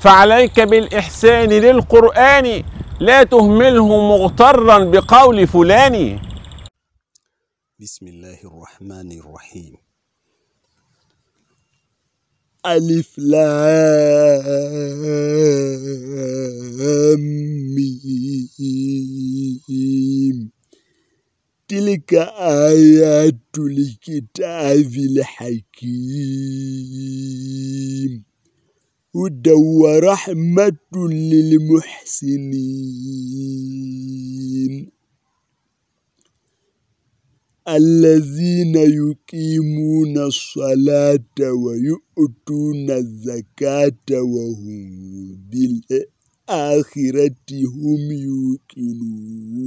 فعليك بالإحسان للقرآن لا تهمله مغترا بقول فلان. بسم الله الرحمن الرحيم. ألف لام ميم. تلك آيات الكتاب الحكيم. هدى ورحمة للمحسنين. الذين يقيمون الصلاة ويؤتون الزكاة وهم بالآخرة هم يوقنون.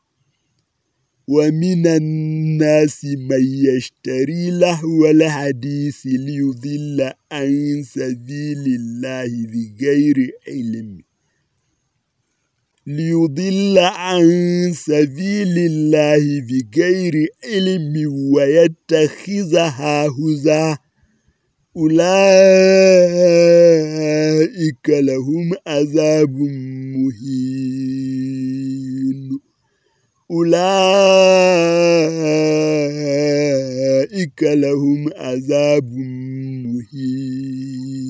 ومن الناس من يشتري لهو الحديث ليضل عن سبيل الله بغير علم. ليضل عن سبيل الله بغير علم ويتخذها هزا أولئك لهم عذاب مهين. أولئك لهم عذاب مهين.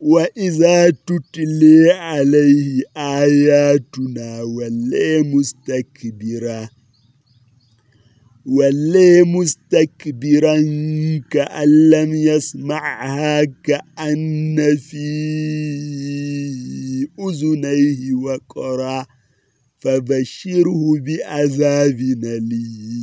وإذا تتلي عليه آياتنا ولي مستكبرا ولي مستكبرا كأن لم يسمعها كأن في أذنيه وقرا. فبشره بعذاب أليم.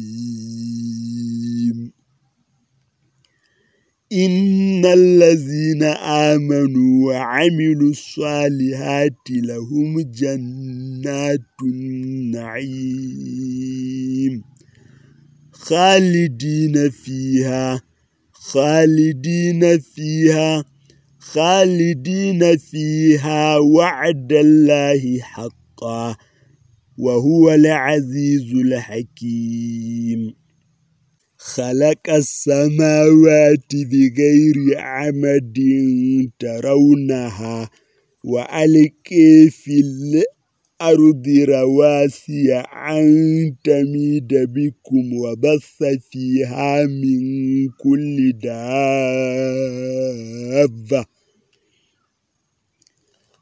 إن الذين آمنوا وعملوا الصالحات لهم جنات النعيم. خالدين فيها خالدين فيها خالدين فيها وعد الله حقا. وهو العزيز الحكيم. خلق السماوات بغير عمد ترونها وألقي في الأرض رواسي أن تميد بكم وبث فيها من كل دابة.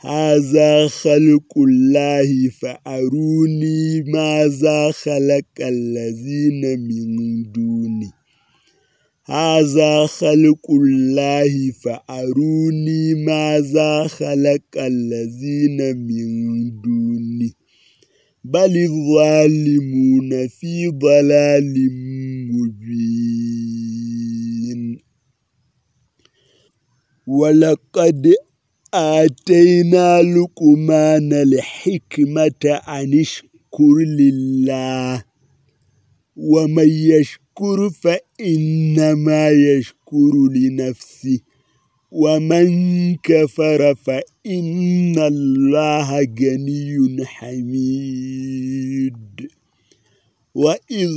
هذا خلق الله فأروني ماذا خلق الذين من دوني. هذا خلق الله فأروني ماذا خلق الذين من دوني. بل الظالمون في ضلال مبين. ولقد آتينا لقمان الحكمة أن اشكر لله ومن يشكر فإنما يشكر لنفسه ومن كفر فإن الله غني حميد. وإذ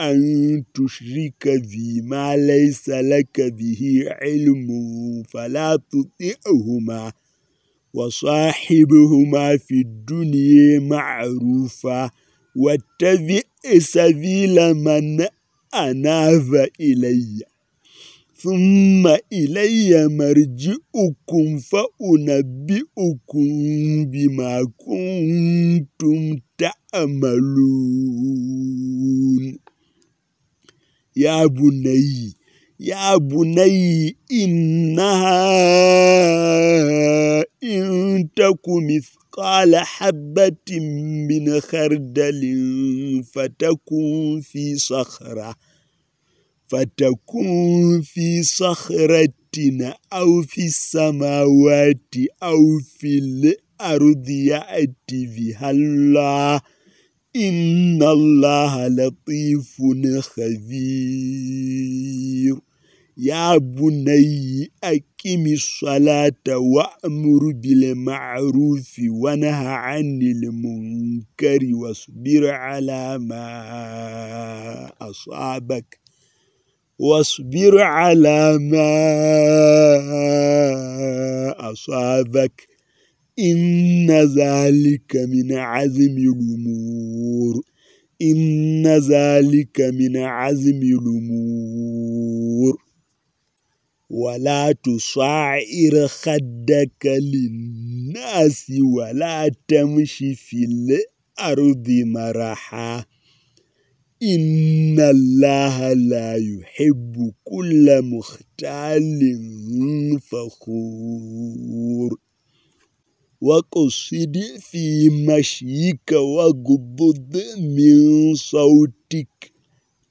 أن تشرك بما ليس لك به علم فلا تطئهما وصاحبهما في الدنيا معروفا. واتبع سبيل من أناب إليّ ثم إلي مرجئكم فأنبئكم بما كنتم تعملون. يا بني يا بني إنها إن تك مثقال حبة من خردل فتكون في صخرة فتكون في صخرة أو في السماوات أو في الأرض يأتي بها الله. إن الله لطيف خبير. يا بني أقم الصلاة وأمر بالمعروف ونهى عن المنكر واصبر على ما أصابك واصبر على ما أصابك إن ذلك من عزم الأمور. إن ذلك من عزم الأمور. ولا تصعر خدك للناس ولا تمشي في الأرض مرحاً. إن الله لا يحب كل مختال فخور. وقصد في مشيك وقبض من صوتك.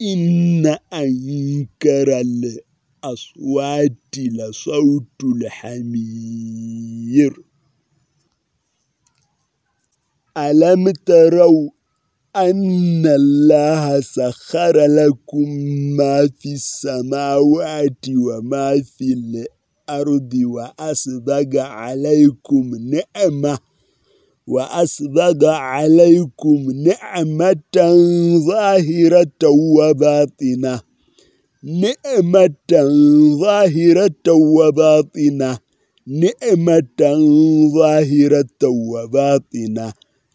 إن أنكر الأصوات لصوت الحمير. ألم تروا أن الله سخر لكم ما في السماوات وما في الأرض؟ وأسبغ عليكم نعمة وأسبغ عليكم نعمة ظاهرة وباطنة. نعمة ظاهرة وباطنة. نعمة ظاهرة وباطنة.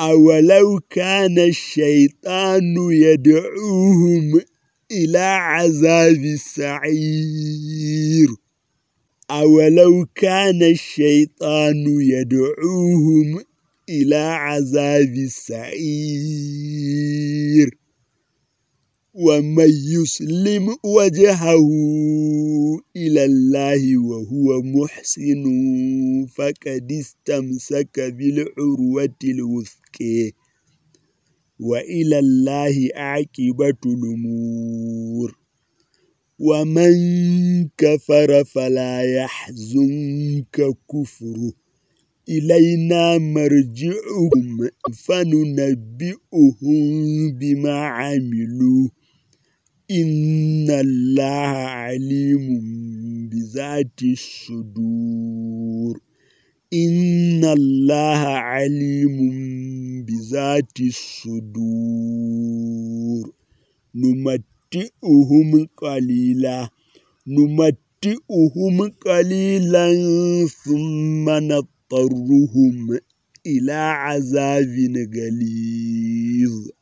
أولو كان الشيطان يدعوهم إلى عذاب السعير أولو كان الشيطان يدعوهم إلى عذاب السعير ومن يسلم وجهه إلى الله وهو محسن فقد استمسك بالعروة الوثقى وإلى الله عاقبة الأمور. ومن كفر فلا يحزنك كفره. إلينا مرجعهم فننبئهم بما عملوا. إن الله عليم بذات الصدور إن الله عليم بذات الصدور نمتئهم قليلا نمتئهم قليلا ثم نضطرهم إلى عذاب غليظ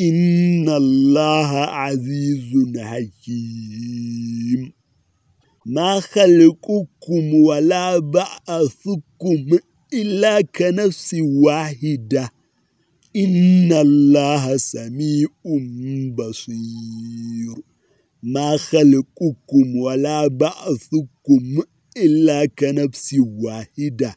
إن الله عزيز حكيم. ما خلقكم ولا بعثكم إلا كنفس واحدة. إن الله سميع بصير. ما خلقكم ولا بعثكم إلا كنفس واحدة.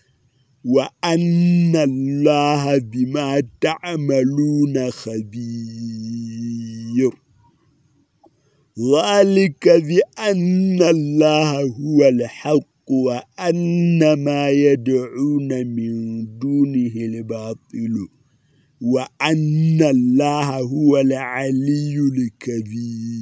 وأن الله بما تعملون خبير. ذلك بأن الله هو الحق وأن ما يدعون من دونه الباطل وأن الله هو العلي الكبير.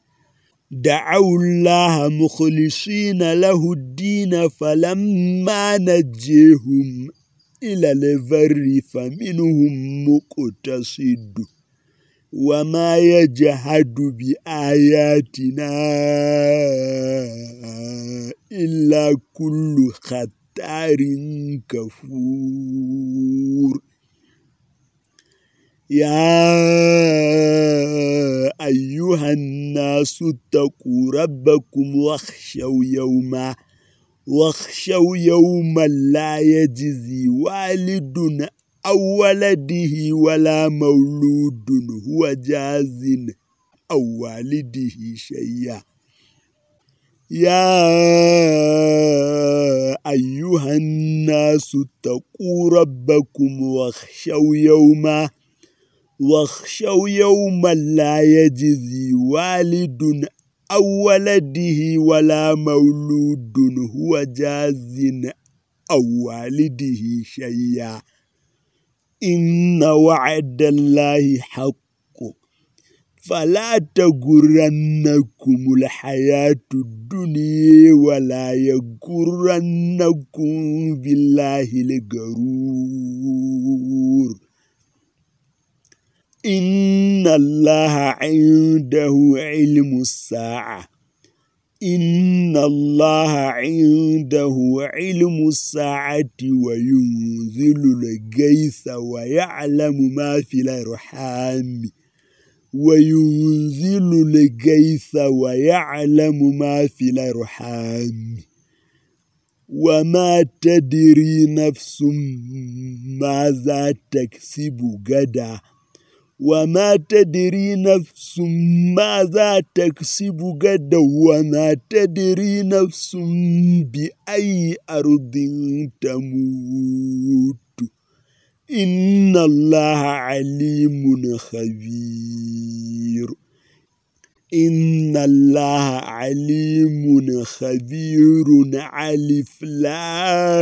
دعوا الله مخلصين له الدين فلما نجيهم إلى البر فمنهم مقتصد وما يجحد بآياتنا إلا كل ختار كفور. يا أيها الناس اتقوا ربكم واخشوا يوما واخشوا يوما لا يجزي والد أو ولده ولا مولود هو جاز أو والده شيئا. يا أيها الناس اتقوا ربكم واخشوا يوما واخشوا يوما لا يجزي والد أو ولده ولا مولود هو جاز أو والده شيئا. إن وعد الله حق. فلا تغرنكم الحياة الدنيا ولا يغرنكم بالله الغرور. إن الله عنده علم الساعة. إن الله عنده علم الساعة وينزل الغيث ويعلم ما في الأرحام. وينزل الغيث ويعلم ما في الأرحام. وما تدري نفس ماذا تكسب غدا. وما تدري نفس ماذا تكسب غدا وما تدري نفس بأي أرض تموت. إن الله عليم خبير. إن الله عليم خبير. علف لام